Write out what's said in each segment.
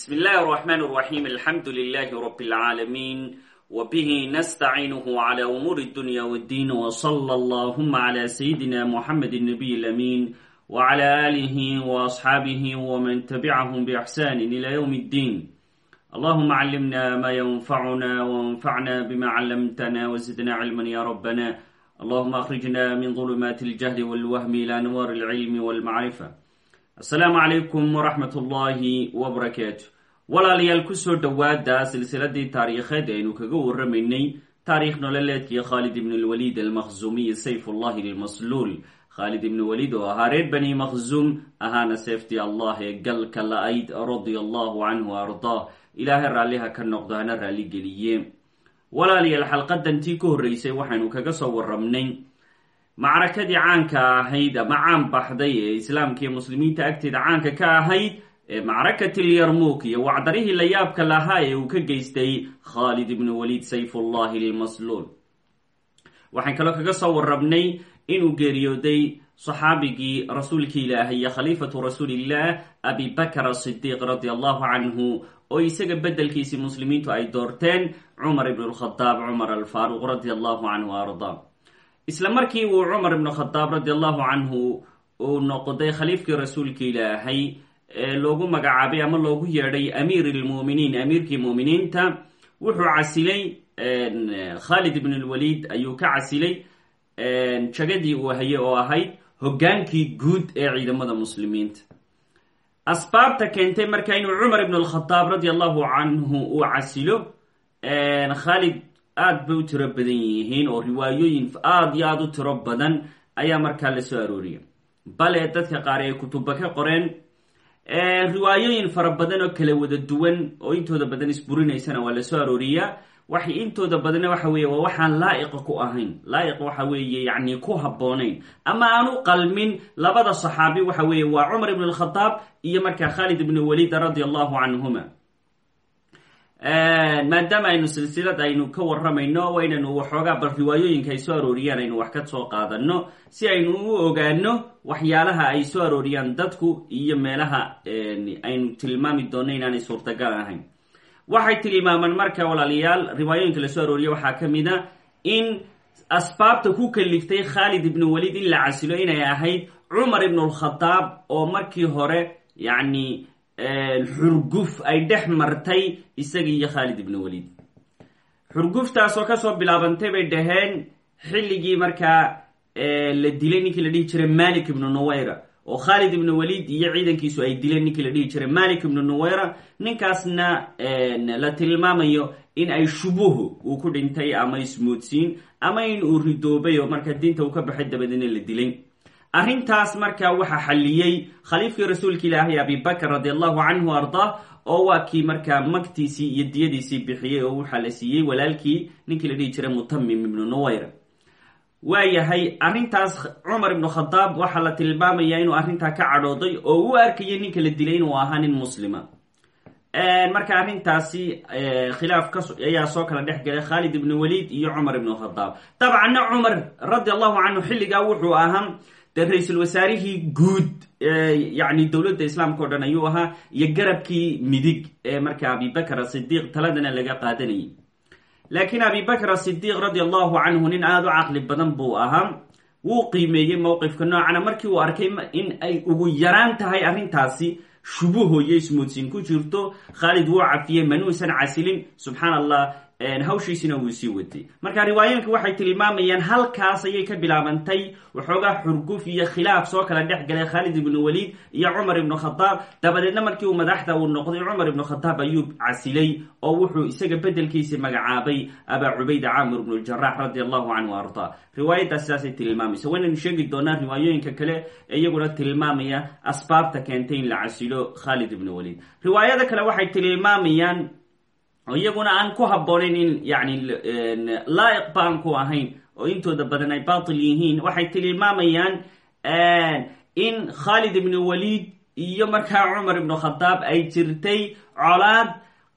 بسم الله الرحمن الرحيم الحمد لله رب العالمين وبه نستعينه على أمور الدنيا والدين وصلى اللهم على سيدنا محمد النبي الأمين وعلى آله وأصحابه ومن تبعهم بإحسان إلى يوم الدين اللهم علمنا ما ينفعنا وانفعنا بما علمتنا وزدنا علما يا ربنا اللهم أخرجنا من ظلمات الجهل والوهم إلى أنوار العلم والمعرفة asalaamu calaykum waraxmat ullaahi wabarakaatu walaalayaal ku soo dhowaada silsiladii taariikheed aynu kaga waramaynay taariikh nololeedkii khaalid ibn lwaliid almakhzuumiy sayfullahi lmasluul khaalid ibn waliid oo ahaa reer bani makhzuum ahaana seeftii allah ee galka la-ayd radia allahu canhu ardaa ilaahay raalliha ka noqdo hana raalligeliye walaalayaal xalqadantii ka horreysay waxaynu kaga soo waramnay macrakadii caanka ahayd ama caan baxday ee islaamka iyo muslimiinta agteeda caanka ka ahayd ee macrakatil yarmuuk iyo wacdarihii la yaabka lahaa ee uu ka geystay khaalid ibnu waliid sayfullahi lmasluul waxaan kaloo kaga soo warabnay inuu geeriyooday saxaabigii rasuulkii ilaahay iyo khaliifatu rasuulillah abi bakr asidiiq radi allahu canhu oo isaga bedelkiisii muslimiintu ay doorteen cumar ibn lkhadaab cumar alfaaruq radi allahu canhu arda isla markii uu cumar ibnu khadaab radi allahu canhu uu noqday khaliifkii rasuulka ilaahay ee loogu magacaabay ama loogu yeedhay amiir lmuminiin amiirkii muminiinta wuxuu casilay khalid ibn lwaliid ayuu ka casilay jagadii uu hayay oo ahayd hogaankii guud ee ciidamada muslimiinta. Asbaabta keentay marka inuu cumar ibn lkhadaab radi allahu canhu uu casilo khalid aad bay u tiro badan yihiin oo riwaayooyin aada iyo aada u tiro badan ayaa markaa la soo arooriya. Bale dadka qaar ay kutuba ka qoreen riwaayooyin fara badan oo kala wada duwan oo intooda badan isburinaysana waa la soo arooriyaa waxay intooda badanna waxa weeye waa waxaan laa'iqa ku ahayn. Laa'iq waxa weeye yacni ku habboonayn. Ama aan u qalmin labada saxaabi waxa weeye waa cumar ibn alkhadaab iyo markaa khalid ibn walid radi allahu canhuma maadaama aynu silsilad aynu ka waramayno waa inaynu waxoogaa bal riwaayooyinka ay soo arooriyaan aynu wax ka soo qaadano si aynu u ogaano waxyaalaha ay soo arooriyaan dadku iyo meelaha aynu tilmaami doonno inaanay suurtagal ahayn. Waxay tilmaamaan marka walaalayaal riwaayooyinka la soo arooriya waxaa ka mid a in asbaabta ku kaliftay khaalid ibnu walid in la casilo inay ahayd cumar ibn lkhadaab oo markii hore yacni xurguf ay dhex martay isaga iyo khaalid ibn walid xurguftaasoo ka soo bilaabantay bay dhaheen xilligii markaa la dilay ninkii la dhihi jiray malik ibnu nuwayra. Oo khaalid ibnu walid iyo ciidankiisu ay dileen ninkii la dhihi jiray malik ibnu nuwayra. Ninkaasna la tilmaamayo in ay shubuhu uu ku dhintay ama ismoodsiin ama in uu ridoobay oo markaa diinta uu ka baxay dabadeedna la dilay arrintaas markaa waxaa xalliyey khaliifkii rasuulka ilaahay abibakr radi allahu canhu ardaa oo waa kii markaa magtiisii iyo diyadiisii bixiyey oo waxaa la siiyey walaalkii ninkii la dhihi jiray mutamim ibnu nuwayra waayahay arrintaas cumar ibnu khadaab waxaa la tilmaamayaa inuu arrintaa ka cadhooday oo u arkayay ninka la dilay inuu ahaa nin muslima. Marka arrintaasi khilaaf ayaa soo kala dhex galay khaalid ibnu walid iyo cumar ibnu khadaab. Dabcanna cumar radi allahu canhu xilligaa wuxuu ahaa dee ra'iisul wasaarihii guud yani dowladda islaamka o dhan ayuu ahaa iyo garabkii midig ee marka abibakr asidiiq taladana laga qaadanayay. Laakiin abibakr asidiiq radi allahu canhu nin aada u caqli badan buu ahaa. Wuu qiimeeyey mowqifka noocana markii uu arkay in ay ugu yaraan tahay arrintaasi shubuho iyo ismoodsiin ku jirto. Khaalid wuu cafiyey manuusan casilin. Subxaan allah hawshiisina wuu sii watay marka riwaayooyinka waxay tilmaamayaan halkaas ayay ka bilaabantay waxoogaa xurguf iyo khilaaf soo kala dhex galay khaalid ibnu walid iyo cumar ibnu khadaab. Dabadeedna markii uu madaxda uu noqday cumar ibnu khadaab ayuu casilay oo wuxuu isaga bedelkiisii magacaabay abaa cubayda caamir ibnu ljarax radi allahu canhu ardaa. Riwaayaddaas sidaasay tilmaamaysa waynaynu sheegi doonaa riwaayooyinka kale ee iyaguna tilmaamaya asbaabta keentay in la casilo khaalid ibnu walid riwaayada kale waxay tilmaamayaan oo iyaguna aan ku habboonayn in yani laa'iq ba aan ku ahayn oo intooda badan ay batil yihiin. Waxay tilmaamayaan in khaalid ibnu walid iyo markaa cumar ibnu khadaab ay jirtay colaad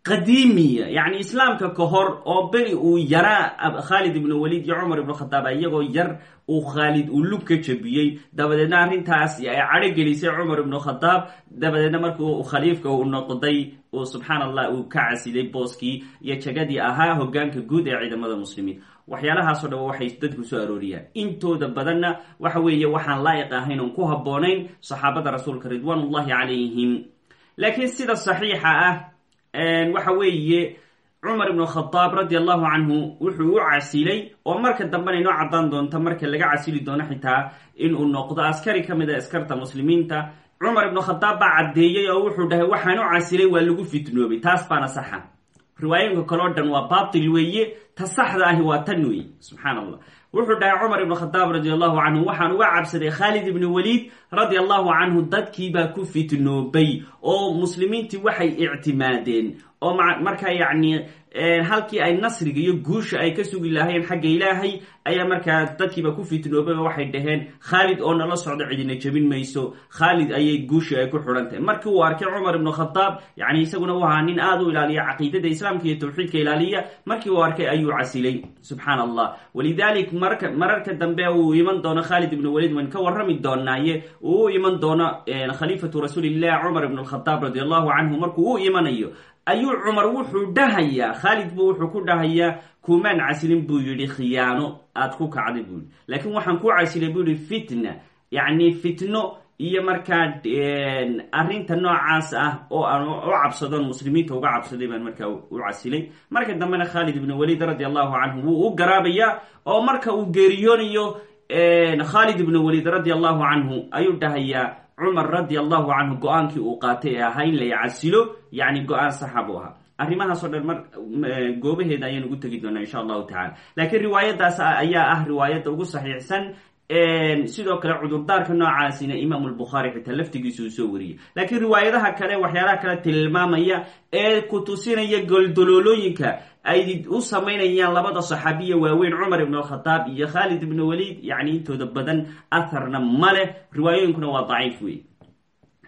qadiimiya yacni islaamka ka hor oo beri uu yaraa khaalid ibnu waliid iyo cumar ibnu khadaab iyagoo yar uu khaalid uu lug ka jabiyey. Dabadeedna arrintaas ay cadho gelisay cumar ibnu khadaab dabadeedna markii khaliifka uu noqday uu subxaan uu ka casiday booskii iyo jagadii ahaa hogaanka guud ee ciidamada muslimiin. Waxyaalahaasoo dhan waxay dadku soo arooriyaan. Intooda badanna waxa weeye waxaan laa'iq ahayn oon ku habboonayn saxaabada rasuulka ridwaanullahi calayhim. Laakiin sida saxiixa ah waxa weeye cumar ibnu khadaab radi allahu canhu wuxuu u casilay oo marka dambena inoo caddaan doonta marka laga casili doono xitaa inuu noqdo askari ka mid a askarta muslimiinta. Cumar ibnu khadaab baa caddeeyey oo wuxuu dhahay waxaan u casilay waa lagu fitnoobay taas baana saxa. Riwaayinka kaleo dhan waa batil weeye ta saxda ahi waa tan weeye subxaan allah wuxuu dhahay cumar ibnu khadaab radi allahu canhu waxaan uga cabsaday khaalid ibnu waliid radi allahu canhu dadkiibaa ku fitnoobay oo muslimiintii waxay ictimaadeen. Oo markaa yacni halkii ay nasriga iyo guusha ay ka sugi lahayen xagga ilaahay ayaa markaa dadkiiba ku fitnoobay oo waxay dhaheen khaalid oo nala socdo cidina jebin mayso. Khaalid ayay guushi ay ku xidhan markii uu arkay cumar ibnu khadaab yani isaguna u nin aada u ilaaliya caqiidada islaamka iyo tawxiidka ilaaliya markii uu arkay ayuu casilay. Subxaan allah walidalik marka mararka dambe uu iman doono khaalid ibnu waliid wayn ka warrami doonaaye uu u iman doono khaliifatu rasuulillah cumar ibn khadaab radi allahu canhu markuu u imanayo. Ayuu cumar wuxuu dhahayaa khaalid buu wuxuu ku dhahayaa kumaan casilin buu yidhi khiyaano aad ku kacday buu yihi laakiin waxaan ku casilay buu yihi fitna. Yacni fitno iyo markaa arrinta noocaas ah oo aan u cabsadon muslimiinta uga cabsaday baan markaa u casilay. Marka dambena khaalid ibnu waliid radi allahu canhu wuu u garaabayaa oo marka uu geeriyoonayo khaalid ibnu waliid radi allahu canhu ayuu dhahayaa cumar radi allahu canhu go'aankii uu qaatay ee ahaa in la casilo yacni go'aan saxa buu ahaa. Arrimahaasoo dhan mar goobaheeda ayaan ugu tegi doonaa insha allahu tacala laakiin riwaayadaas ayaa ah riwaayadda ugu saxiixsan sidoo kale cudurdaarka noocaasina imaam lbukhaari xitaa laftigiisa uu soo wariyey. Laakiin riwaayadaha kale waxyaalaha kale tilmaamaya ee ku tusinaya goldoloolooyinka ay u samaynayaan labada saxaabiya waaweyn cumar ibn alkhadaab iyo khaalid ibn waliid yani intooda badan atharna ma leh. Riwaayooyinkuna waa daciif wey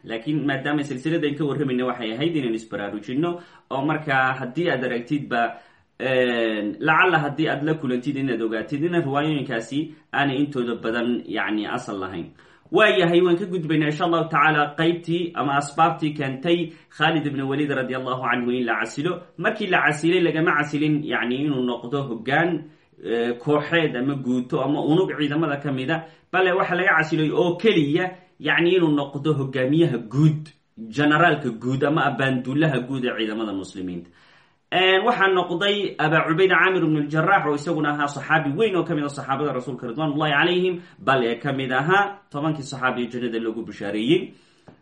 laakiin maadaama silsilada an ka warramayna waxay ahayd inaynu isbaraarujino oo markaa haddii aad aragtidba lacalla haddii aad la kulantid inaad ogaatid ina riwaayooyinkaasi aanay intooda badan yani asal lahayn. Waayahay waan ka gudbaynaa insha allahu tacaala qaybtii ama asbaabtii keentay khaalid ibn waliid radi allahu canhu in la casilo. Markii la casilay lagama casilin yani inuu noqdo hogaan kooxeed ama guuto ama unug ciidamada ka mida. Bale waxa laga casilay oo keliya yani inuu noqdo hogaamiyaha guud generaalka guud ama abaanduulaha guud ee ciidamada muslimiinta waxaa noqday abaa cubayda caamir ibn ljarax oo isaguna ahaa saxaabi weyn oo ka mid a saxaabada rasuulka ridwan ullahi calayhim bal ee ka mid ahaa tobankii saxaabiya jannada loogu bishaareeyey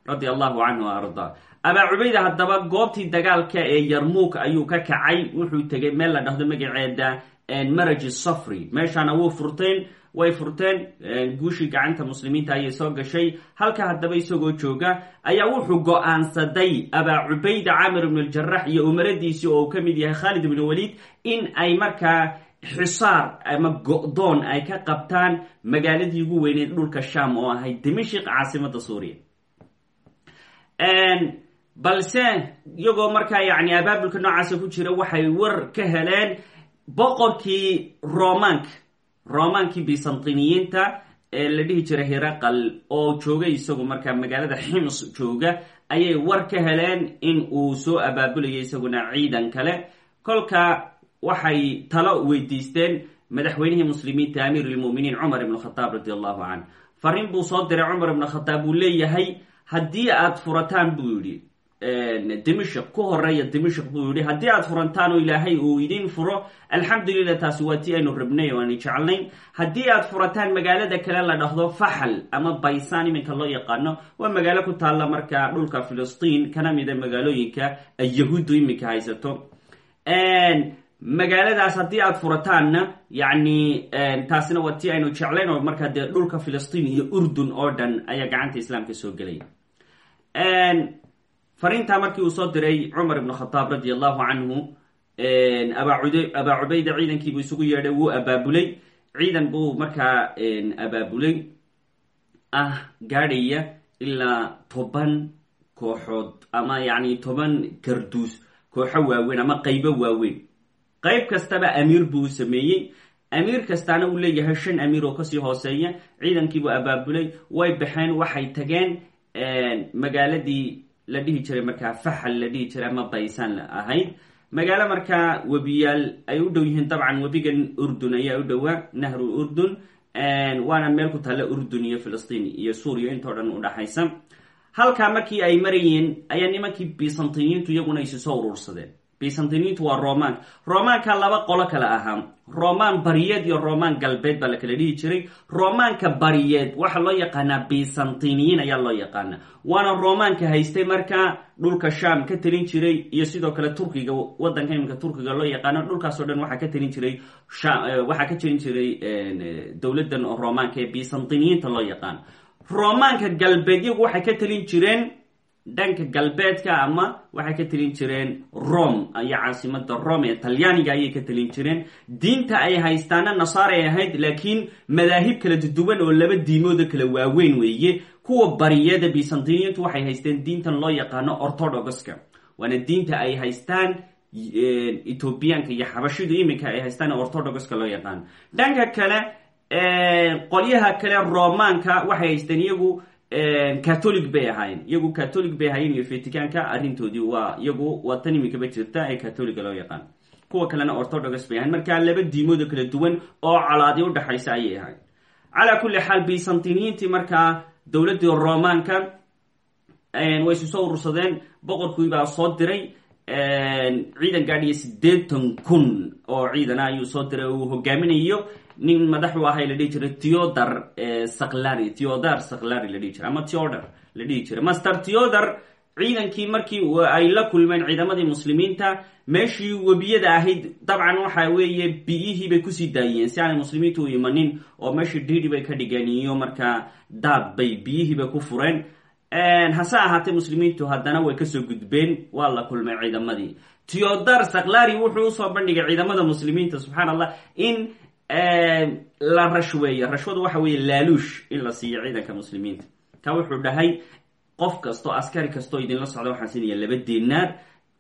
radi allahu canhu arda abaa cubayda haddaba goobtii dagaalka ee yarmuuk ayuu ka kacay wuxuu tegay meel la dhahdo magaceeda maraji safri meeshaana wuu furteen way furteen guushii gacanta muslimiinta ayay soo gashay. Halka haddaba isagoo jooga ayaa wuxuu go'aansaday abaa cubayda caamir ibn ljarax iyo umaradiisii oo uu ka mid yahay khaalid ibn waliid in ay markaa xisaar ama go-doon ay ka qabtaan magaaladii ugu weyneed dhulka sham oo ahayd dimashik caasimada suuriya. Balse iyagoo markaa yani abaabulka noocaasa ku jira waxay war ka heleen boqorkii romanka romaankii bisantiniyiinta ee la dhihi jiray hiraqal oo joogay isagu markaa magaalada xims jooga ayay war ka heleen in uu soo abaabulayo isaguna ciidan kale. Kolka waxay talo weydiisteen madaxweynihii muslimiinta amiir lmuminiin cumar ibn khadaab radi allahu canh. Fariin buu soo diray cumar ibn khadaab uu leeyahay haddii aad furataan buu yidhi dimashik ku horreeya dimashik buu yihi haddii aad furantaan oo ilaahay uu idin furo alxamdulilah taasi waa tii aynu rabnay oo aanu jeclayn. Haddii aad furataan magaalada kale la dhahdo faxal ama baysaan iminka loo yaqaano waa magaalo ku taalla markaa dhulka filistiin kana mida magaalooyinka ay yahuuddu iminka haysato. Magaaladaas haddii aad furataanna yani taasina waa tii aynu jeclayn oo markaa dhulka filistiin iyo urdun oo dhan ayaa gacanta islaamka soo gelaya fariintaa markii uu soo diray cumar ibn khadaab radi allahu canhu abaa cubayda ciidankiibuu isugu yeedhay wuu abaabulay. Ciidan buu markaa abaabulay. Ah gaadhaya ilaa toban kooxood ama yani toban garduus kooxo waaweyn ama qaybo waaweyn. Qayb kastaba amiir buu sameeyey. Amiir kastaana uu leeyahay shan amiir oo ka sii hooseeya. Ciidankiibuu abaabulay. Way baxeen waxay tageen magaaladii la dhihi jiray markaa faxal la dhihi jiray ama baysaan ahayd magaalo markaa webiyaal ay u dhow yihiin dabcan webigan urdun ayaa u dhowaa nahru urdun waana meel ku taalla urdun iyo filistiin iyo suuriya intoo dhan udhaxaysa halkaa markii ay marayeen ayaa nimankii bisantiniyiintu iyaguna isi soo urursadeen bisantiniyiintu waa romaanka romaanka laba qolo kale ahaa romaan bariyeed iyo romaan galbeed baa la kala dhihi jiray. Romaanka bariyeed waxaa loo yaqaanaa bisantiniyiin ayaa loo yaqaana waana romaanka haystay markaa dhulka sham ka talin jiray iyo sidoo kale turkiga wadanka iminka turkiga loo yaqaano dhulkaasoo dhan waxaa ka talin jiray waxaa ka talin jiray dowladan romaanka ee bisantiniyiinta loo yaqaano romaanka galbeed iyagu waxay ka talin jireen dhanka galbeedka ama waxay ka talin jireen rome iyo caasimada rome ee talyaaniga ayay ka talin jireen. Diinta ay haystaana nasaara ay ahayd laakiin madaahib kala duwan oo laba diimooda kala waaweyn weeye. Kuwa bariyada bisantiniyiintu waxay haysteen diintan loo yaqaano orthodoxka. Waana diinta ay haystaan ethoobiyaanka iyo xabashidu iminka ay haystaan orthodoxka loo yaqaano dhanka kale qolyaha kale romaanka waxay haysteen iyagu catholic bay ahaayeen iyagu catholic bay ahaayeen iyo vaticanka arrintoodii waa iyagu waa tan iminkaba jirta ee catholiga loo yaqaan. Kuwa kalena orthodox bay ahayen markaa laba diimooda kala duwan oo colaadi udhaxaysa ayay ahayd calaa kulli xaal bisantiniyiintii markaa dowladdii romaanka way isu soo urursadeen. Boqorkiibaa soo diray ciidan gaadhiya siddeetan kun oo ciidana ayuu soo diray. Uu hogaaminayo nin madaxu ahay la dhihi jiray theodor saklari. Theodor saklari la dhihi jiray ama theodor la dhihi jiray. Master theodor ciidankii markii ay la kulmeen ciidamadii muslimiinta meeshii webiyada ahayd dabcan waxa weeye biyihii bay ku sii daayeen. Si aanay muslimiintu u imanin oo meeshii dhiidhi bay ka dhigeen iyo markaa daad bay biyihii bay ku fureen. Hase ahaatee muslimiintu haddana way ka soo gudbeen waa la kulmay ciidamadii. Theodor saklari wuxuu u soo bandhigay ciidamada muslimiinta subxaan allah in la rashweeyo rashwadu waxa weeye laaluush in la siiyo ciidanka muslimiinta. Taa wuxuu dhahay qof kastoo askari kastoo idinla socda waxaan siinaya laba dinaar.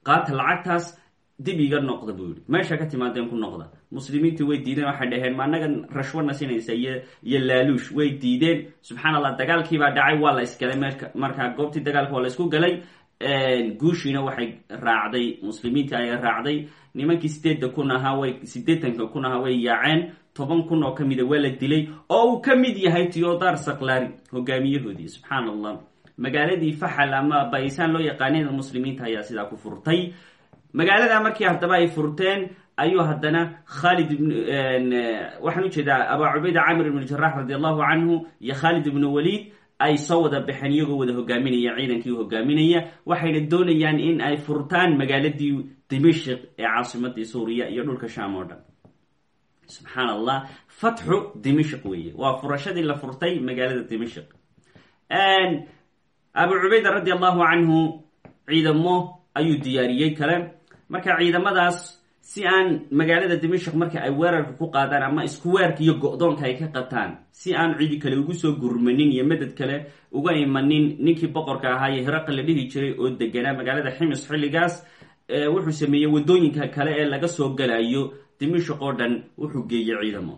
Qaata lacagtaas dib iga noqda buu yihi meesha ka timaadeen ku noqda. Muslimiintu way diideen waxay dhaheen ma anagan rashwana siinaysa iyo iyo laaluush. Way diideen. Subxaan allah dagaalkiibaa dhacay waa la isgalay markaa goobtii dagaalka waa la isku galay guushiina waxay raacday muslimiintii ayay raacday. Nimankii sideedda kun ahaa way siddeetanka kun ahaa way yaaceen. Toban kun oo ka mida waa la dilay. Oo uu ka mid yahay theodor saklari hogaamiyahoodii subxaan allah magaaladii faxal ama baysaan loo yaqaaneen muslimiinta ayaa sidaa ku furtay. Magaalada markii haddaba ay furteen ayuu haddana khalid waxaan u jeedaa abaa cubayda camir ibn jarax radi allahu canhu iyo khalid ibnu waliid ay soo wada baxeen iyagoo wada hogaaminaya ciidankii hogaaminaya. Waxayna doonayaan in ay furtaan magaaladii dimashik ee caasimadii suuriya iyo dhulka sham oo dhan. Subxaan allah fatxu dimashik weeye. Waa furashadii la furtay magaalada dimashik abu cubayda radi allahu canhu ciidamo ayuu diyaariyey kale. Marka ciidamadaas si aan magaalada dimashik marka ay weerarka ku qaadaan ama isku weerka iyo go-doonka ay ka qataan si aan cidi kale ugu soo gurmanin iyo madad kale uga imanin ninkii boqorka ahaa iyo hiraqa la dhihi jiray oo deganaa magaalada ximis xilligaas wuxuu sameeyey waddooyinka kale ee laga soo galayo dimashik oo dhan wuxuu geeyey ciidamo.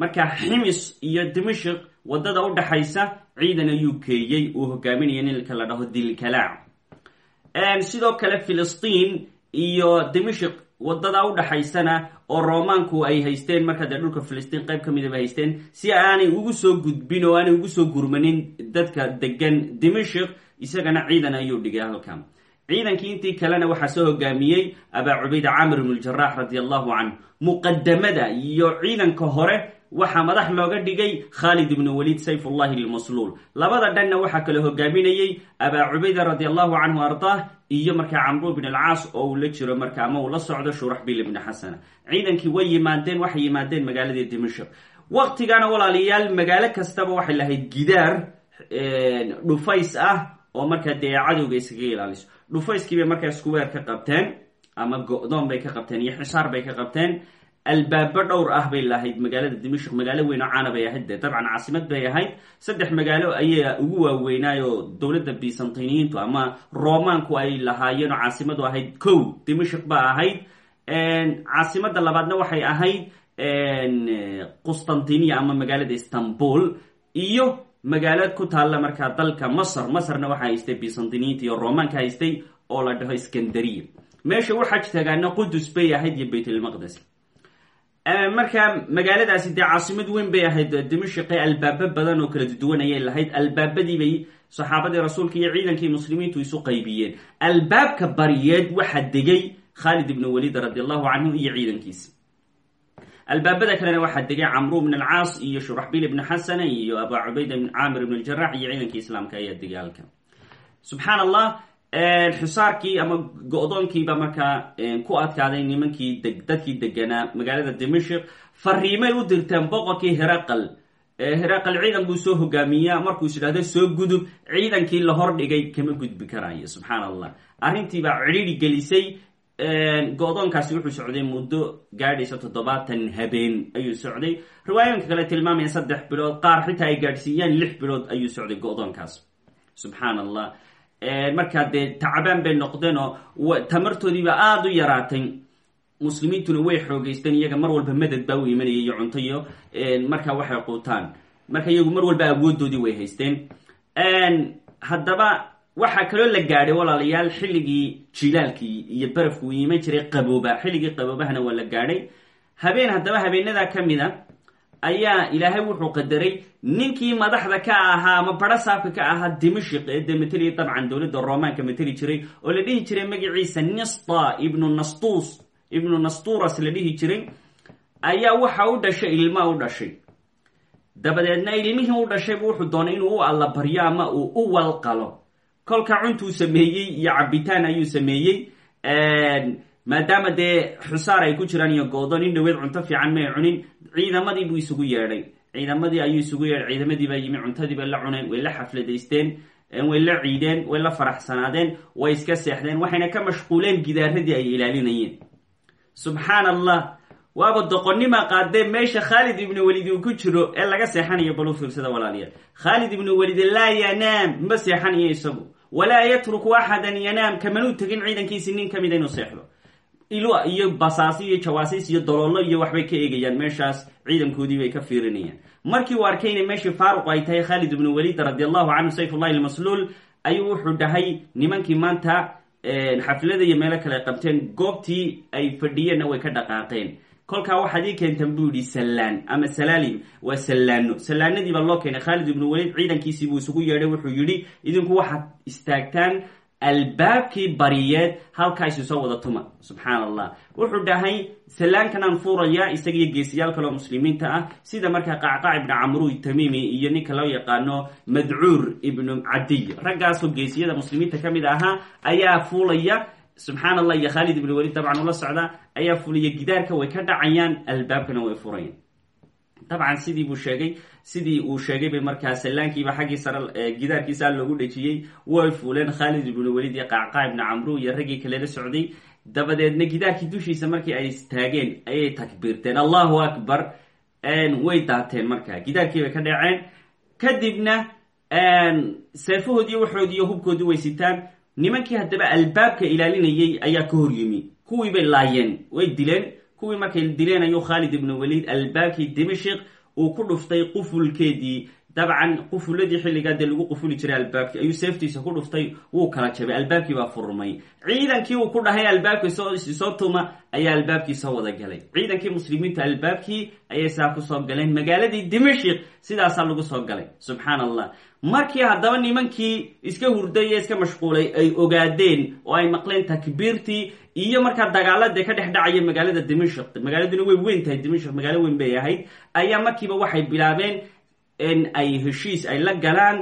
Marka ximis iyo dimashik waddada u dhaxaysa ciidan ayuu keeyey uu hogaaminaya ninka la dhaho dilkalaac sidoo kale filistiin iyo dimashik waddada u dhaxaysana oo romaanku ay haysteen marka dee dhulka filistiin qayb ka midaba haysteen si aanay ugu soo gudbin oo aanay ugu soo gurmanin dadka degan dimashik isagana ciidan ayuu dhigay halkan. Ciidankii intii kalena waxaa soo hogaamiyey abaa cubayda camir ibnu ljarax radi allahu canhu. Muqadamada iyo ciidanka hore waxaa madax looga dhigay khalid ibnu waliid sayfullahi lmasluul labada dhanna waxaa kale hogaaminayey abaa cubayda radi allahu canhu ardaah iyo markaa camru ibn alcaas oo uu la jiro marka ama uu la socdo shuraxbil ibni xasana ciidankii way yimaadeen waxay yimaadeen magaaladii dimashik waqtigana walaalayaal magaalo kastaba waxay lahayd gidaar dhufays ah oo markaa dee cadowga iskaga ilaaliso. Dhufayskii markaa isku weer ka qabteen ama go-doon bay ka qabteen iyo xisaar bay ka qabteen albaabo dhowr ah bay lahayd. Magaalada dimashik magaalo weyn oo caana bay ahayd. De dabcan caasimad bay ahayd. Saddex magaalo ayaa ugu waaweynaayoo dowladda byzantiniyiintu ama romaanku ay lahaayeen oo caasimadu ahayd kow. Dimashik ba ahayd. Caasimada labaadna waxay ahayd qustantiniya ama magaalada istanbul iyo magaalo ku taalla markaa dalka masr masrna waxaa haystay byzantiniyiinta iyo romaanka haystay oo la dhaho iskandariya. Meesha u xaj tagaana qudus bay ahayd iyo baytlmaqdes marka magaaladaasi dee caasimad weyn bay ahayd. Dimashqe albaabo badan oo kala duwan ayay lahayd. Albaabadii bay saxaabadii rasuulka iyo ciidankii muslimiintu isu qaybiyeen. Albaabka bariyeed waxaa degay khaalid ibn walid radi allahu canhu iyo ciidankiisa. Albaabada kalena waxaa degay camru bn alcaas iyo shuraxbil ibn xasana iyo abu cubayda bn caamir ibn ljarax iyo ciidankii islaamka ayaa degay halka subxaan xusaarkii ama go-doonkiiba markaa ku adkaaday nimankii dadkii deganaa magaalada dimashik fariimay u dirteen boqorkii heraqal. Heraqal ciidan buu soo hogaamiyaa markuu is soo gudub ciidankii la hordhigay kama gudbi karayo subxaan allah arrintiibaa cidhiri gelisay. Go-doonkaasi wuxuu socday muddo gaadhaysa toddobaatan habeen ayuu socday. Riwaayooyinka kale tilmaamaya saddex bilood qaar xitaa ay gaadhsiiyaan lix bilood ayuu socday go-doonkaas markaa dee tacbaan bay noqdeen oo tamartoodiiba aada u yaraatay muslimiintuna way xoogeysteen iyaga mar walba madad baa u imanaya iyo cunto iyo markaa waxay quutaan. Marka iyagu mar walba awoodoodii way haysteen. Haddaba waxaa kaloo la gaadhay walaalayaal xilligii jilaalkii iyo barafku iman jiray qabooba. Xilligii qaboobahana waa la gaadhay. Habeen haddaba habeenadaa ka mid ayaa ilaahay wuxuu qadaray ninkii madaxda ka ahaa ama baro saabka ka ahaa dimashik ee dee mateliya dabcan dowladda romaanka mateli jiray oo la dhihi jiray magaciisa nista ibnu nastus ibnu nasturas la dhihi jiray ayaa waxa u dhashay ilma u dhashay. Dabadeedna ilmihii u dhashaybu wuxuu doonay inuu u allabaryo ama uu u walqalo kolka cuntuu sameeyey iyo cabitaan ayuu sameeyey maadaama dee xusaar ay ku jiraan iyo go-doon in dhaweed cunto fiican may cunin ciidamadii buu isugu yeedhay. Ciidamadii ayuu isugu yeedhay. Ciidamadii baa yimi cuntadii bay la cuneen way la xafladaysteen way la ciideen way la faraxsanaadeen way iska seexdeen waxayna ka mashquuleen gidaaradii ay ilaalinayeen. Subxaan allah waaba doqonnima qaadee meesha khaalid ibnu welid uu ku jiro ee laga seexanayo balu fiirsada walaalayaal khaalid ibnu welid laa yanaam ma seexanayo isagu. Walaa yatruku axadan yanaam kamanuu tegin ciidankiisi nin ka mida inuu seexdo ilo iyo basaasi iyo jawaasiis iyo doloollo iyo waxbay ka eegayaan meeshaas ciidankoodii bay ka fiirinayaan. Markii uu arkay inay meeshii faaruq ay tahay khaalid ibnu welid radi allahu canhu sayfullahi lmasluul ayuu wuxuu dhahay nimankii maanta xaflada iyo meelo kale qabteen goobtii ay fadhiyeenna way ka dhaqaaqeen. Kolkaa waxaad ii keentan buu yihi sallaan. Ama salaalim waa sallaano sallaanadii baa loo keenay. Khaalid ibnu welid ciidankiisii buu isugu yeedhay wuxuu yidhi idinku waxaad istaagtaan albaabkii bariyeed halkaa isu soo wada tuma. Subxaan allah wuxuu dhahay sallaankanaan fuuraya isagiyo geesiyaal kaleo muslimiinta ah. Sida markaa qacqac ibnu camru tamimi iyo ninka loo yaqaano madcuur ibnu cadiy. Raggaasoo geesiyada muslimiinta ka mid ahaa ayaa fuulaya. Subxaan allah iyo khaalid ibnu welid dabcan ula socda ayaa fulaya gidaarka way ka dhacayaan albaabkana way furayaan dabcan sidii buu sheegay. Sidii uu sheegay bay markaa sallaankiiba xaggii sare gidaarkiisaa loogu dhejiyey. Way fuuleen khaalid ibnu welid iyo qacqaa ibnu camru iyo raggii kale la socday. Dabadeedna gidaarkii dushiisa markii ay istaageen ayay takbiirteen. Allahu akbar. Way daateen markaa. Gidaarkii bay ka dhaceen. Kadibna seefahoodiiyo waxoodii iyo hubkoodii way sitaan. Nimankii haddaba albaabka ilaalinayay ayaa ka hor yimi. Kuwii bay laayeen way dileen kuwii markay dileen ayuu khaalid ibnu welid albaabkii dimashik uu ku dhuftay qufulkeedii. Dabcan qufuladii xilligaa dee lagu qufuli jiray albaabkii ayuu seeftiisa ku dhuftay wuu kala jabay. Albaabkii baa furmay. Ciidankii uu ku dhahay albaabkii soo tuma ayaa albaabkii soo wada galay. Ciidankii muslimiinta albaabkii ayay saa ku soo galeen. Magaaladii dimashik sidaasaa lagu soo galay. Subxaan allah markii haddaba nimankii iska hurday ee iska mashquulay ay ogaadeen oo ay maqleen takbiirtii iyo markaa dagaalada ka dhex dhacaya magaalada dimashik magaaladuna way weyn tahay dimashik magaalo weyn bay ahayd ayaa markiiba waxay bilaabeen in ay heshiis ay la galaan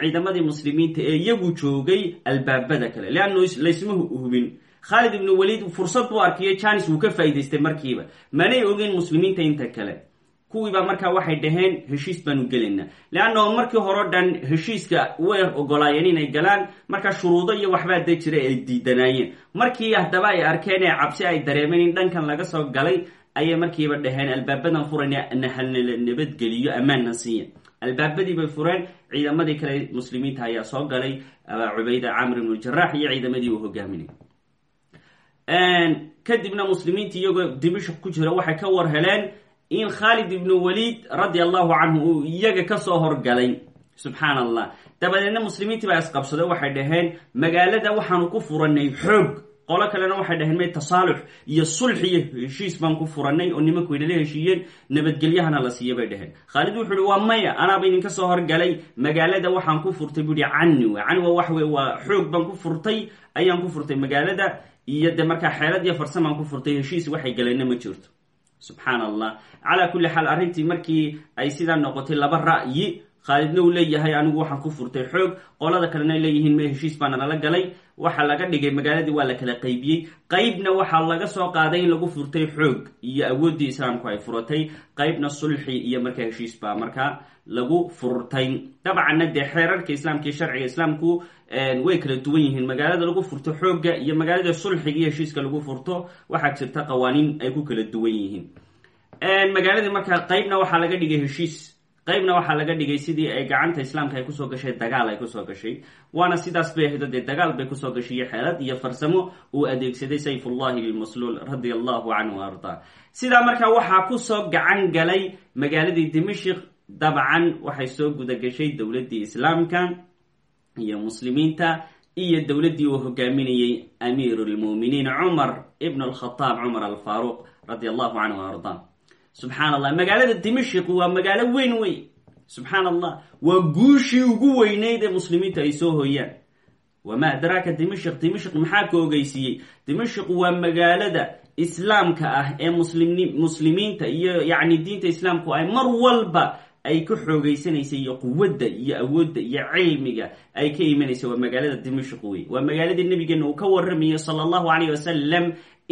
ciidamadii muslimiinta ee iyagu joogay albaabada kale. Leanno laysma hubin. Khaalid ibnu welid fursad buu arkiyo janis wuu ka faa'idaystay markiiba. Manay ogeyn muslimiinta inta kale kuwiibaa markaa waxay dhaheen heshiis baanu gelaynaa leanno markii hore dhan heshiiska way ogolaayeen inay galaan markaa shuruudo iyo waxbaa dee jira ay diidanaayeen. Markii haddaba ay arkeen ee cabsi ay dareemeen in dhankan laga soo galay ayay markiiba dhaheen albaabadan furayna nahalnala nabadgeliyo ammaanna siiya albaabadii bay fureen ciidamadii kale muslimiinta ayaa soo galay abaa cubayda camr ibnu iyo ciidamadii uu hogaaminay kadibna muslimiinta iyagoo dimashq ku jira waxay ka war heleen in khaalid ibnu waliid radia allahu canhu uu iyaga ka soo horgalay subxaan allah dabadeedna muslimiintii baa isqabsaday waxay dhaheen magaalada waxaanu ku furanay xoog. Qolo kalena waxay dhaheen may tasaalux iyo sulx iyo heshiis baan ku furanay oo nimanku inala heshiiyeen nabadgelyahana la siiya bay dhaheen. Khaalid wuxuu waa maya anaaba idinka soo horgalay. Magaalada waxaan ku furtay buu ihi cani w wax wey waa xoog baan ku furtay ayaan ku furtay magaalada. Iyo de markaa xeelad iyo farsamaan ku furtay heshiis waxay galeenna ma jirto subxaan allah calaa kulli xaal arrintii markii ay sidaa noqotay laba ra'yi khaalidna uu leeyahay anigu waxaan ku furtay xoog qolada kalena ay leeyihiin me heshiis baana nala galay waxaa laga dhigay magaaladii waa la kala qaybiyey. Qaybna waxaa laga soo qaaday in lagu furtay xoog iyo awooddii islaamku ay furatay. Qaybna sulxi iyo markaa heshiis baa markaa lagu furtay. Dabcanna dee xeerarka islaamka iyo sharciga islaamku way kala duwan yihiin. Magaalada lagu furto xoogga iyo magaalada sulxiga iyo heshiiska lagu furto waxaa jirta qawaaniin ay ku kala duwan yihiin. Magaaladii markaa qaybna waxaa laga dhigay heshiis qaybna waxaa laga dhigay sidii ay gacanta islaamka ay ku soo gashay dagaal ay ku soo gashay. Waana sidaas bay ahdo dee dagaal bay ku soo gashay xeelad iyo farsamo uu adeegsaday sayfullahi lmasluul radia allahu canhu ardaa sidaa markaa waxaa ku soo gacan galay magaaladii dimashik dabcan waxay soo guda gashay dowladdii islaamka iyo muslimiinta iyo dowladdii uu hogaaminayey amiiru lmu'miniin cumar ibn alkhataab cumar alfaaruq radia allahu canhu ardaa subxaan allah magaalada dimashik waa magaalo weyn wey. Subxaan allah waa guushii ugu weyneyd ee muslimiinta ay soo hoyaan. Wamaa adraaka dimashik dimashik maxaa ka ogeysiiyey dimashik waa magaalada islaamka ah ee muslim muslimiinta iyo yacni diinta islaamku ay mar walba ay ka xoogeysanaysay iyo quwadda iyo awoodda iyo cilmiga ay ka imanaysa. Waa magaalada dimashik wey. Waa magaaladii nabigeena uu ka warramayay sala allahu calayh wasalam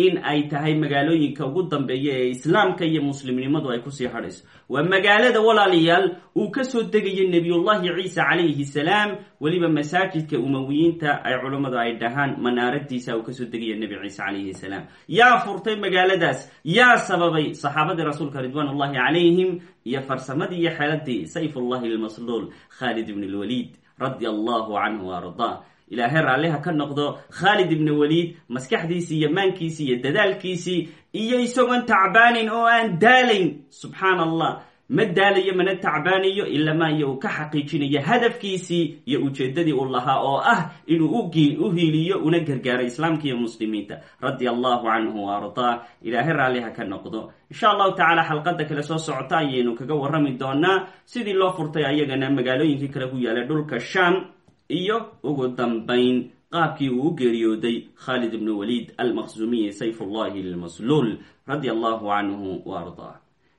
in ay tahay magaalooyinka ugu dambeeya ee islaamka iyo muslimnimadu ay ku sii hadhayso waa magaalada walaalayaal uu ka soo degayo nebiyullahi ciisa calayhi salaam weliba masaajidka umawiyiinta ay culummadu ay dhahaan manaaradiisa uu ka soo degayo nebi ciise calayhi salaam. Yaa furtay magaaladaas yaa sababay saxaabadii rasuulka ridwaan ullahi calayhim iyo farsamadii iyo xeeladii sayfullahi lmasluul khaalid ibn lwaliid radia allahu canhu ardaa ilaahay raalliha ka noqdo khaalid ibni waliid maskaxdiisii iyo maankiisii iyo dadaalkiisii iyo isagoon tacbaanin oo aan daalayn. Subxaan allah ma daalayo mana tacbaanayo ilamaa uu ka xaqiijinayo hadafkiisii iyo ujeeddadii uu lahaa oo ah inuu u hiiliyo una gargaaro islaamka iyo muslimiinta. Radia allahu canhu wa ilaahay raalliha ka noqdo. Insha allahu tacaala xalqada kale soo socota ayaynu kaga warrami doonaa sidii loo furtay ayagana magaalooyinkii kale ku yaalla dhulka sham iyo ugu dambayn qaabkii uu u geeriyooday khaalid ibnu waliid almaqsumiyi sayfullahi lmasluul radia allahu canhu wa ardaa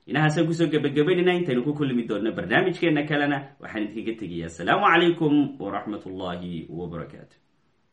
inahaasaan ku soo gebagabaynayna intaynu ku kulmi doonno barnaamijkeena kalena waxaan idinkaga tegayaa. Asalaamu calaykum waraxmat ullahi wbarakaatu